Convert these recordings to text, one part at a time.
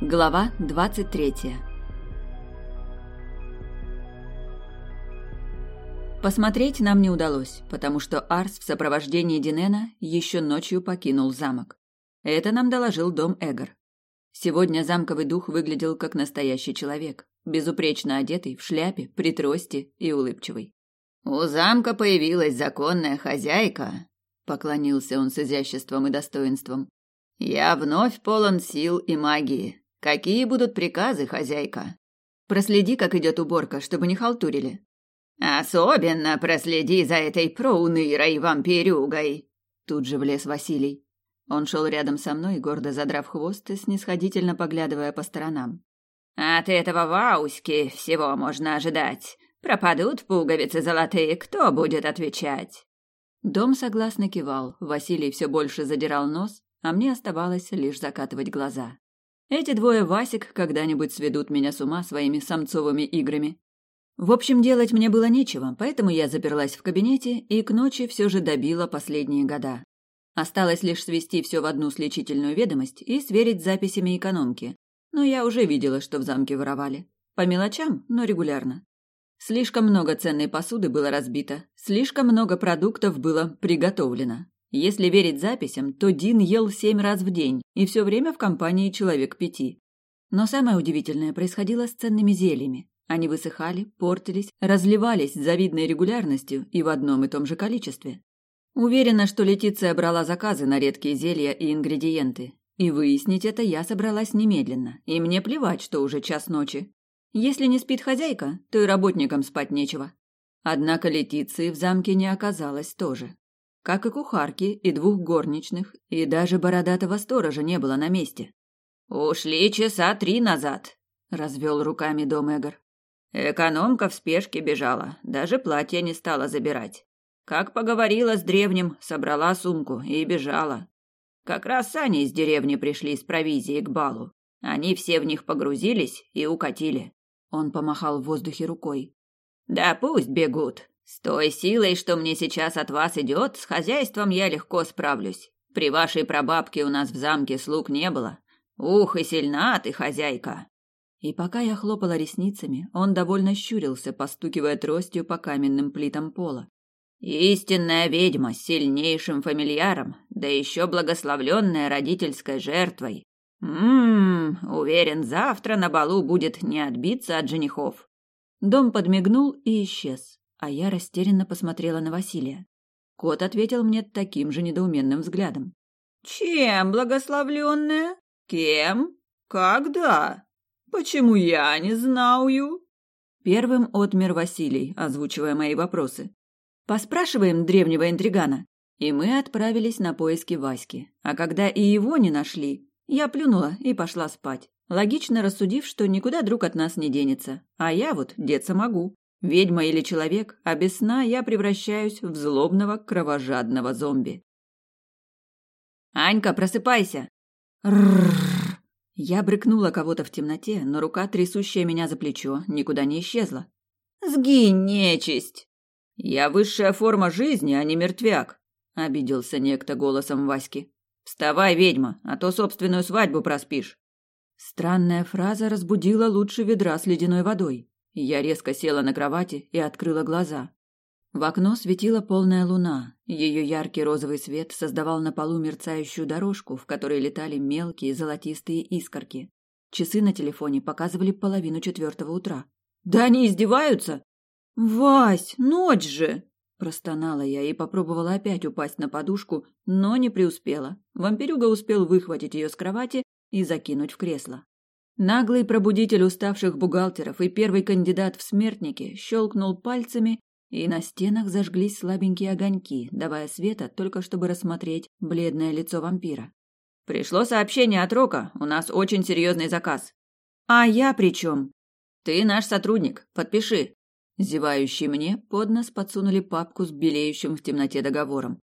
Глава 23 Посмотреть нам не удалось, потому что Арс в сопровождении Динена еще ночью покинул замок. Это нам доложил дом Эгор. Сегодня замковый дух выглядел как настоящий человек, безупречно одетый, в шляпе, при трости и улыбчивый. «У замка появилась законная хозяйка», — поклонился он с изяществом и достоинством. «Я вновь полон сил и магии. Какие будут приказы, хозяйка? Проследи, как идет уборка, чтобы не халтурили. Особенно проследи за этой проунырой вампирюгой. Тут же влез Василий. Он шел рядом со мной, гордо задрав хвост и снисходительно поглядывая по сторонам. От этого вауськи всего можно ожидать. Пропадут пуговицы золотые, кто будет отвечать? Дом согласно кивал. Василий все больше задирал нос, а мне оставалось лишь закатывать глаза. Эти двое Васик когда-нибудь сведут меня с ума своими самцовыми играми. В общем, делать мне было нечего, поэтому я заперлась в кабинете и к ночи все же добила последние года. Осталось лишь свести все в одну сличительную ведомость и сверить с записями экономки. Но я уже видела, что в замке воровали. По мелочам, но регулярно. Слишком много ценной посуды было разбито, слишком много продуктов было приготовлено. Если верить записям, то Дин ел семь раз в день, и все время в компании человек пяти. Но самое удивительное происходило с ценными зельями. Они высыхали, портились, разливались с завидной регулярностью и в одном и том же количестве. Уверена, что Летиция брала заказы на редкие зелья и ингредиенты. И выяснить это я собралась немедленно, и мне плевать, что уже час ночи. Если не спит хозяйка, то и работникам спать нечего. Однако Летиции в замке не оказалось тоже как и кухарки, и двух горничных, и даже бородатого сторожа не было на месте. «Ушли часа три назад», — развел руками дом Эгор. Экономка в спешке бежала, даже платье не стала забирать. Как поговорила с древним, собрала сумку и бежала. Как раз сани из деревни пришли с провизией к балу. Они все в них погрузились и укатили. Он помахал в воздухе рукой. Да пусть бегут. С той силой, что мне сейчас от вас идет, с хозяйством я легко справлюсь. При вашей прабабке у нас в замке слуг не было. Ух, и сильна ты, хозяйка. И пока я хлопала ресницами, он довольно щурился, постукивая тростью по каменным плитам пола. Истинная ведьма с сильнейшим фамильяром, да еще благословленная родительской жертвой. Ммм, уверен, завтра на балу будет не отбиться от женихов. Дом подмигнул и исчез а я растерянно посмотрела на Василия. Кот ответил мне таким же недоуменным взглядом. «Чем, благословленная? Кем? Когда? Почему я не знаю?» Первым отмер Василий, озвучивая мои вопросы. «Поспрашиваем древнего интригана». И мы отправились на поиски Васьки. А когда и его не нашли, я плюнула и пошла спать, логично рассудив, что никуда друг от нас не денется. А я вот деться могу. Ведьма или человек, а без сна я превращаюсь в злобного кровожадного зомби. «Анька, просыпайся!» Рррррр. Я брыкнула кого-то в темноте, но рука, трясущая меня за плечо, никуда не исчезла. «Сгинь, нечисть!» «Я высшая форма жизни, а не мертвяк», — обиделся некто голосом Васьки. «Вставай, ведьма, а то собственную свадьбу проспишь». Странная фраза разбудила лучше ведра с ледяной водой. Я резко села на кровати и открыла глаза. В окно светила полная луна. Ее яркий розовый свет создавал на полу мерцающую дорожку, в которой летали мелкие золотистые искорки. Часы на телефоне показывали половину четвертого утра. «Да они издеваются!» «Вась, ночь же!» Простонала я и попробовала опять упасть на подушку, но не преуспела. Вампирюга успел выхватить ее с кровати и закинуть в кресло. Наглый пробудитель уставших бухгалтеров и первый кандидат в смертники щелкнул пальцами, и на стенах зажглись слабенькие огоньки, давая света только чтобы рассмотреть бледное лицо вампира. «Пришло сообщение от Рока, у нас очень серьезный заказ». «А я при чем?» «Ты наш сотрудник, подпиши». Зевающий мне под нос подсунули папку с белеющим в темноте договором.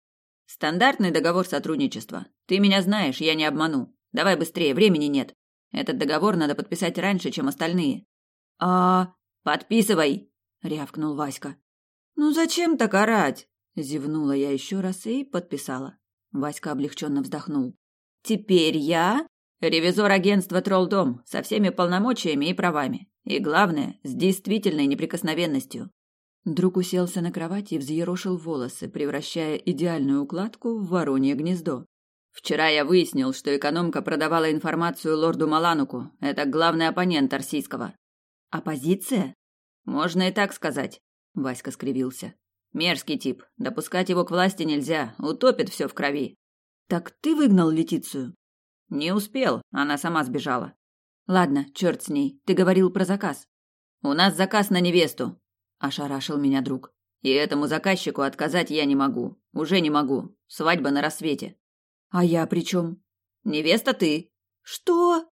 «Стандартный договор сотрудничества. Ты меня знаешь, я не обману. Давай быстрее, времени нет». Этот договор надо подписать раньше, чем остальные. А, подписывай, рявкнул Васька. Ну зачем так орать? Зевнула я еще раз и подписала. Васька облегченно вздохнул. Теперь я Ревизор агентства Троллдом со всеми полномочиями и правами. И главное, с действительной неприкосновенностью. Друг уселся на кровать и взъерошил волосы, превращая идеальную укладку в воронье гнездо. Вчера я выяснил, что экономка продавала информацию лорду Малануку. Это главный оппонент Арсийского. Оппозиция? Можно и так сказать. Васька скривился. Мерзкий тип. Допускать его к власти нельзя. Утопит все в крови. Так ты выгнал Летицию? Не успел. Она сама сбежала. Ладно, черт с ней. Ты говорил про заказ. У нас заказ на невесту. Ошарашил меня друг. И этому заказчику отказать я не могу. Уже не могу. Свадьба на рассвете. А я при чем? Невеста ты. Что?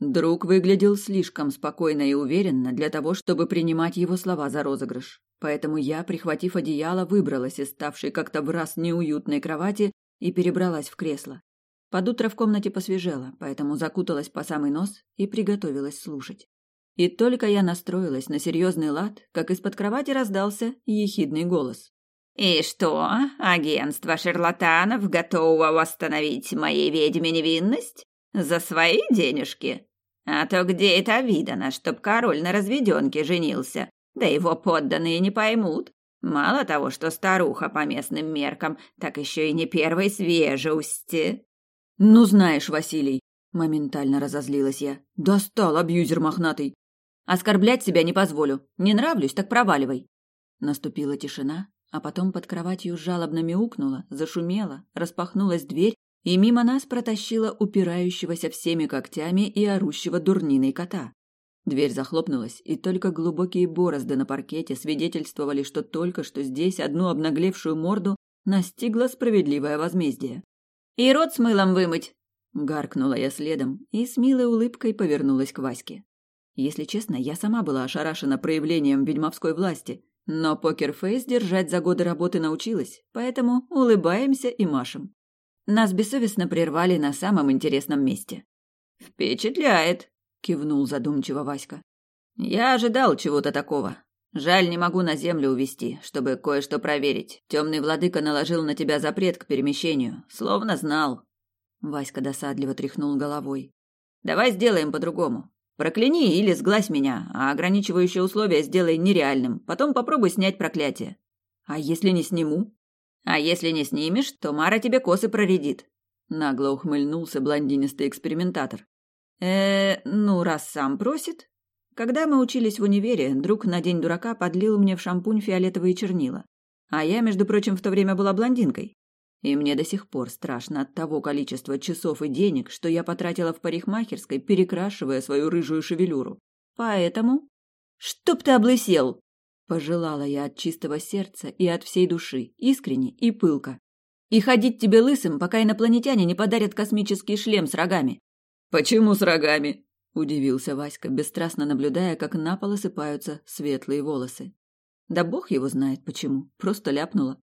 Друг выглядел слишком спокойно и уверенно для того, чтобы принимать его слова за розыгрыш. Поэтому я, прихватив одеяло, выбралась из ставшей как-то в раз неуютной кровати и перебралась в кресло. Под утро в комнате посвежело, поэтому закуталась по самый нос и приготовилась слушать. И только я настроилась на серьезный лад, как из-под кровати раздался ехидный голос. «И что, агентство шарлатанов готово восстановить моей ведьме невинность? За свои денежки? А то где это видано, чтоб король на разведенке женился? Да его подданные не поймут. Мало того, что старуха по местным меркам, так еще и не первой свежести». «Ну, знаешь, Василий», — моментально разозлилась я, — «достал абьюзер мохнатый. Оскорблять себя не позволю. Не нравлюсь, так проваливай». Наступила тишина, а потом под кроватью жалобно мяукнула, зашумела, распахнулась дверь, и мимо нас протащила упирающегося всеми когтями и орущего дурниной кота. Дверь захлопнулась, и только глубокие борозды на паркете свидетельствовали, что только что здесь одну обнаглевшую морду настигло справедливое возмездие. «И рот с мылом вымыть!» Гаркнула я следом и с милой улыбкой повернулась к Ваське. Если честно, я сама была ошарашена проявлением ведьмовской власти, но покерфейс держать за годы работы научилась, поэтому улыбаемся и машем. Нас бессовестно прервали на самом интересном месте. «Впечатляет!» — кивнул задумчиво Васька. «Я ожидал чего-то такого. Жаль, не могу на землю увести, чтобы кое-что проверить. Темный владыка наложил на тебя запрет к перемещению, словно знал». Васька досадливо тряхнул головой. «Давай сделаем по-другому. Прокляни или сглазь меня, а ограничивающее условие сделай нереальным. Потом попробуй снять проклятие. А если не сниму? А если не снимешь, то Мара тебе косы проредит. Нагло ухмыльнулся блондинистый экспериментатор. Э, ну, раз сам просит. Когда мы учились в универе, друг на день дурака подлил мне в шампунь фиолетовые чернила. А я, между прочим, в то время была блондинкой. И мне до сих пор страшно от того количества часов и денег, что я потратила в парикмахерской, перекрашивая свою рыжую шевелюру. Поэтому... «Чтоб ты облысел!» Пожелала я от чистого сердца и от всей души, искренне и пылко. «И ходить тебе лысым, пока инопланетяне не подарят космический шлем с рогами». «Почему с рогами?» – удивился Васька, бесстрастно наблюдая, как на пол осыпаются светлые волосы. Да бог его знает почему, просто ляпнула.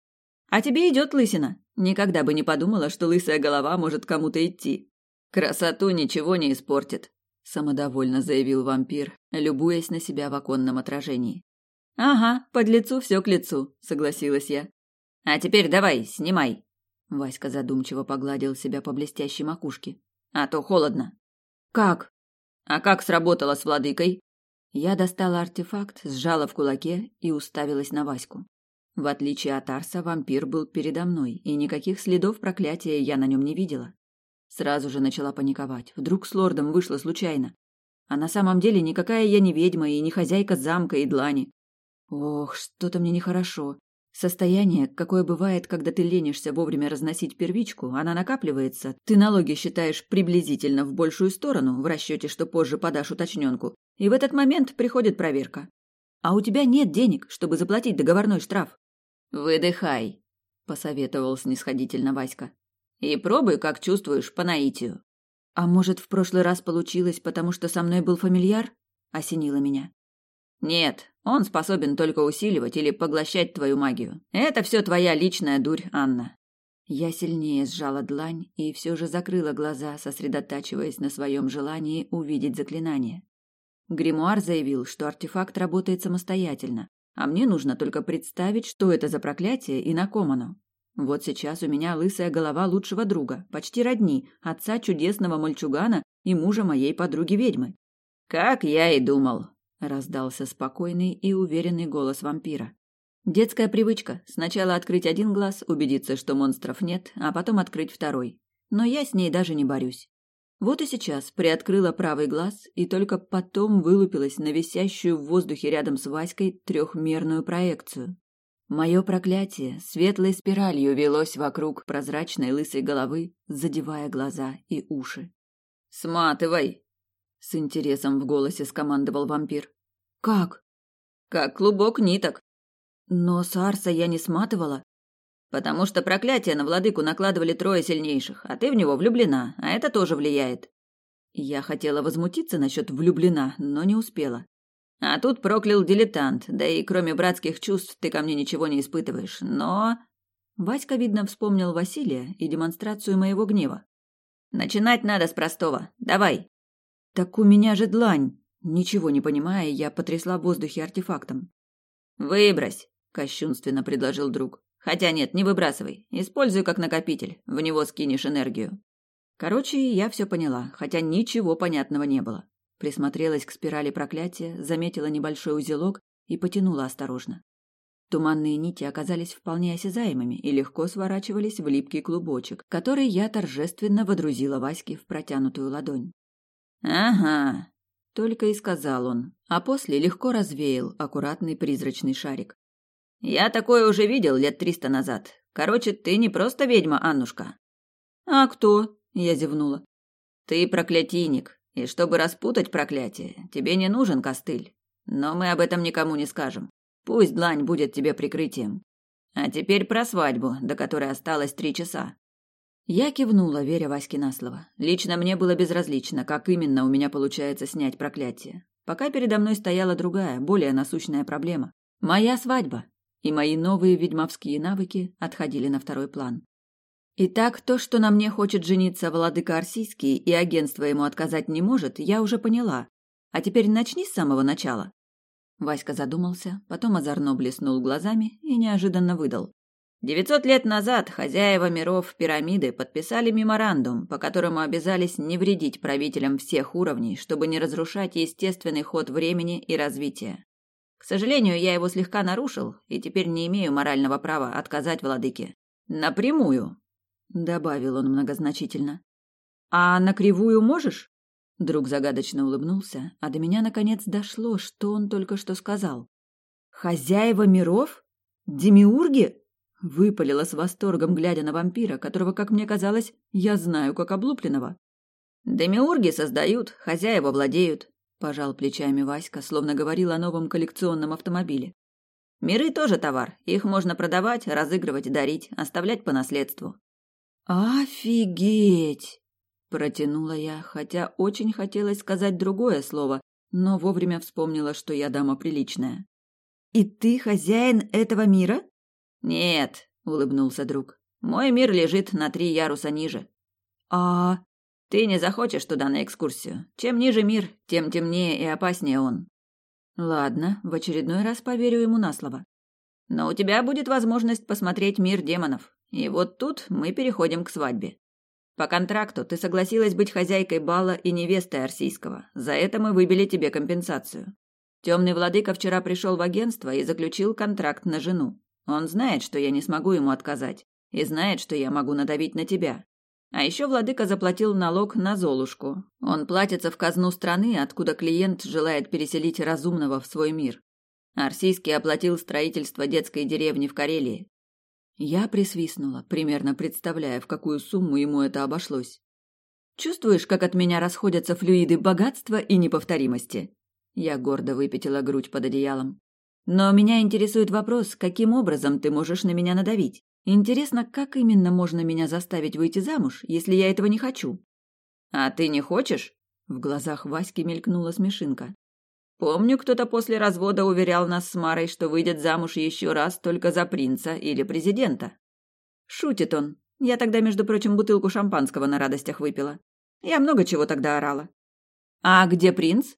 «А тебе идет лысина. Никогда бы не подумала, что лысая голова может кому-то идти. Красоту ничего не испортит, самодовольно заявил вампир, любуясь на себя в оконном отражении. Ага, под лицу все к лицу, согласилась я. А теперь давай, снимай. Васька задумчиво погладил себя по блестящей макушке. А то холодно. Как? А как сработало с владыкой? Я достала артефакт, сжала в кулаке и уставилась на Ваську. В отличие от Арса, вампир был передо мной, и никаких следов проклятия я на нем не видела. Сразу же начала паниковать. Вдруг с лордом вышло случайно. А на самом деле никакая я не ведьма и не хозяйка замка и длани. Ох, что-то мне нехорошо. Состояние, какое бывает, когда ты ленишься вовремя разносить первичку, она накапливается, ты налоги считаешь приблизительно в большую сторону, в расчете, что позже подашь уточненку, и в этот момент приходит проверка. А у тебя нет денег, чтобы заплатить договорной штраф. «Выдыхай», — посоветовал снисходительно Васька. «И пробуй, как чувствуешь, по наитию». «А может, в прошлый раз получилось, потому что со мной был фамильяр?» — осенило меня. «Нет, он способен только усиливать или поглощать твою магию. Это все твоя личная дурь, Анна». Я сильнее сжала длань и все же закрыла глаза, сосредотачиваясь на своем желании увидеть заклинание. Гримуар заявил, что артефакт работает самостоятельно, а мне нужно только представить, что это за проклятие и на ком оно. Вот сейчас у меня лысая голова лучшего друга, почти родни, отца чудесного мальчугана, и мужа моей подруги-ведьмы. «Как я и думал», — раздался спокойный и уверенный голос вампира. Детская привычка – сначала открыть один глаз, убедиться, что монстров нет, а потом открыть второй. Но я с ней даже не борюсь. Вот и сейчас приоткрыла правый глаз и только потом вылупилась на висящую в воздухе рядом с Васькой трехмерную проекцию. Мое проклятие светлой спиралью велось вокруг прозрачной лысой головы, задевая глаза и уши. «Сматывай!» — с интересом в голосе скомандовал вампир. «Как?» «Как клубок ниток». «Но с Арса я не сматывала». «Потому что проклятие на владыку накладывали трое сильнейших, а ты в него влюблена, а это тоже влияет». Я хотела возмутиться насчет влюблена, но не успела. А тут проклял дилетант, да и кроме братских чувств ты ко мне ничего не испытываешь. Но... Васька, видно, вспомнил Василия и демонстрацию моего гнева. Начинать надо с простого. Давай. Так у меня же длань. Ничего не понимая, я потрясла в воздухе артефактом. Выбрось, кощунственно предложил друг. Хотя нет, не выбрасывай. Используй как накопитель. В него скинешь энергию. Короче, я все поняла, хотя ничего понятного не было. Присмотрелась к спирали проклятия, заметила небольшой узелок и потянула осторожно. Туманные нити оказались вполне осязаемыми и легко сворачивались в липкий клубочек, который я торжественно водрузила Ваське в протянутую ладонь. «Ага», — только и сказал он, а после легко развеял аккуратный призрачный шарик. «Я такое уже видел лет триста назад. Короче, ты не просто ведьма, Аннушка». «А кто?» — я зевнула. «Ты проклятийник, и чтобы распутать проклятие, тебе не нужен костыль. Но мы об этом никому не скажем. Пусть длань будет тебе прикрытием. А теперь про свадьбу, до которой осталось три часа. Я кивнула, веря Ваське на слово. Лично мне было безразлично, как именно у меня получается снять проклятие. Пока передо мной стояла другая, более насущная проблема. Моя свадьба. И мои новые ведьмовские навыки отходили на второй план. Итак, то, что на мне хочет жениться владыка Арсийский и агентство ему отказать не может, я уже поняла. А теперь начни с самого начала. Васька задумался, потом озорно блеснул глазами и неожиданно выдал. Девятьсот лет назад хозяева миров пирамиды подписали меморандум, по которому обязались не вредить правителям всех уровней, чтобы не разрушать естественный ход времени и развития. Сожалению, я его слегка нарушил и теперь не имею морального права отказать владыке. Напрямую, добавил он многозначительно. А на кривую можешь? Друг загадочно улыбнулся, а до меня наконец дошло, что он только что сказал. Хозяева миров? Демиурги? Выпалила с восторгом, глядя на вампира, которого, как мне казалось, я знаю как облупленного. Демиурги создают, хозяева владеют, пожал плечами Васька, словно говорил о новом коллекционном автомобиле. Миры тоже товар, их можно продавать, разыгрывать, дарить, оставлять по наследству. «Офигеть!» – протянула я, хотя очень хотелось сказать другое слово, но вовремя вспомнила, что я дама приличная. «И ты хозяин этого мира?» «Нет», – улыбнулся друг. «Мой мир лежит на три яруса ниже». «А...» «Ты не захочешь туда на экскурсию. Чем ниже мир, тем темнее и опаснее он». «Ладно, в очередной раз поверю ему на слово». «Но у тебя будет возможность посмотреть мир демонов. И вот тут мы переходим к свадьбе. По контракту ты согласилась быть хозяйкой бала и невестой Арсийского. За это мы выбили тебе компенсацию. Темный владыка вчера пришел в агентство и заключил контракт на жену. Он знает, что я не смогу ему отказать, и знает, что я могу надавить на тебя. А еще владыка заплатил налог на Золушку. Он платится в казну страны, откуда клиент желает переселить разумного в свой мир. Арсийский оплатил строительство детской деревни в Карелии. Я присвистнула, примерно представляя, в какую сумму ему это обошлось. Чувствуешь, как от меня расходятся флюиды богатства и неповторимости? Я гордо выпятила грудь под одеялом. Но меня интересует вопрос, каким образом ты можешь на меня надавить? Интересно, как именно можно меня заставить выйти замуж, если я этого не хочу? А ты не хочешь? В глазах Васьки мелькнула смешинка. Помню, кто-то после развода уверял нас с Марой, что выйдет замуж еще раз только за принца или президента. Шутит он. Я тогда, между прочим, бутылку шампанского на радостях выпила. Я много чего тогда орала. А где принц?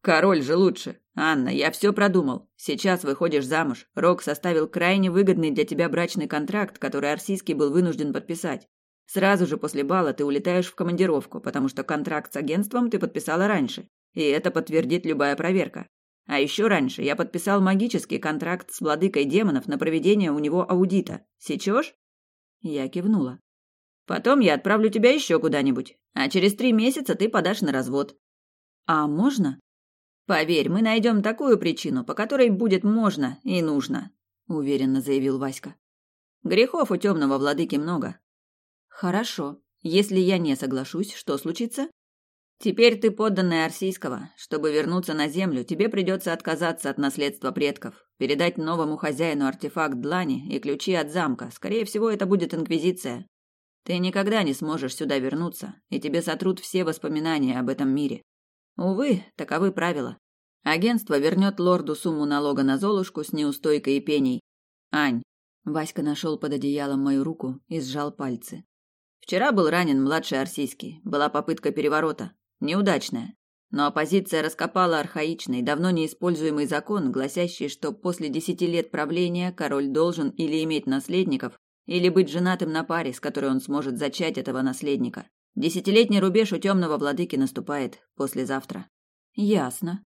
Король же лучше. Анна, я все продумал. Сейчас выходишь замуж. Рок составил крайне выгодный для тебя брачный контракт, который Арсийский был вынужден подписать. Сразу же после бала ты улетаешь в командировку, потому что контракт с агентством ты подписала раньше, и это подтвердит любая проверка. А еще раньше я подписал магический контракт с владыкой демонов на проведение у него аудита. Сечешь? Я кивнула. Потом я отправлю тебя еще куда-нибудь, а через три месяца ты подашь на развод. А можно? Поверь, мы найдем такую причину, по которой будет можно и нужно, уверенно заявил Васька. Грехов у темного владыки много. Хорошо. Если я не соглашусь, что случится? Теперь ты подданная Арсийского. Чтобы вернуться на землю, тебе придется отказаться от наследства предков, передать новому хозяину артефакт длани и ключи от замка. Скорее всего, это будет инквизиция. Ты никогда не сможешь сюда вернуться, и тебе сотрут все воспоминания об этом мире. Увы, таковы правила. Агентство вернет лорду сумму налога на Золушку с неустойкой и пеней. Ань. Васька нашел под одеялом мою руку и сжал пальцы. Вчера был ранен младший Арсийский. Была попытка переворота. Неудачная. Но оппозиция раскопала архаичный, давно неиспользуемый закон, гласящий, что после десяти лет правления король должен или иметь наследников, или быть женатым на паре, с которой он сможет зачать этого наследника. Десятилетний рубеж у темного владыки наступает послезавтра. Ясно.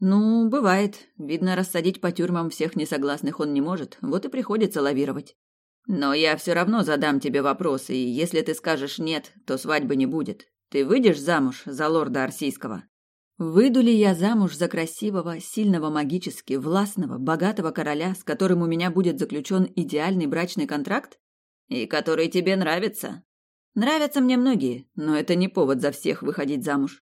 Ну, бывает. Видно, рассадить по тюрьмам всех несогласных он не может, вот и приходится лавировать. Но я все равно задам тебе вопросы, и если ты скажешь «нет», то свадьбы не будет. Ты выйдешь замуж за лорда Арсийского? Выйду ли я замуж за красивого, сильного магически, властного, богатого короля, с которым у меня будет заключен идеальный брачный контракт? И который тебе нравится? Нравятся мне многие, но это не повод за всех выходить замуж.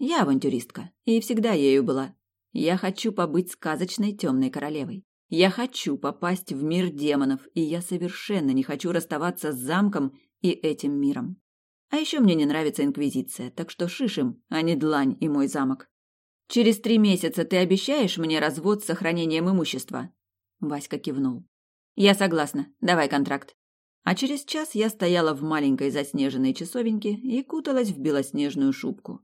Я авантюристка, и всегда ею была. Я хочу побыть сказочной темной королевой. Я хочу попасть в мир демонов, и я совершенно не хочу расставаться с замком и этим миром. А еще мне не нравится Инквизиция, так что шишим, а не длань и мой замок. Через три месяца ты обещаешь мне развод с сохранением имущества?» Васька кивнул. «Я согласна. Давай контракт». А через час я стояла в маленькой заснеженной часовеньке и куталась в белоснежную шубку.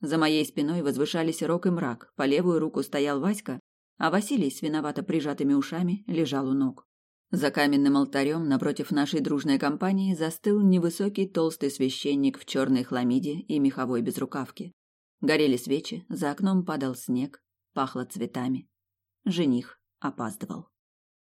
За моей спиной возвышались рок и мрак, по левую руку стоял Васька, а Василий с виновато прижатыми ушами лежал у ног. За каменным алтарем напротив нашей дружной компании застыл невысокий толстый священник в черной хламиде и меховой безрукавке. Горели свечи, за окном падал снег, пахло цветами. Жених опаздывал.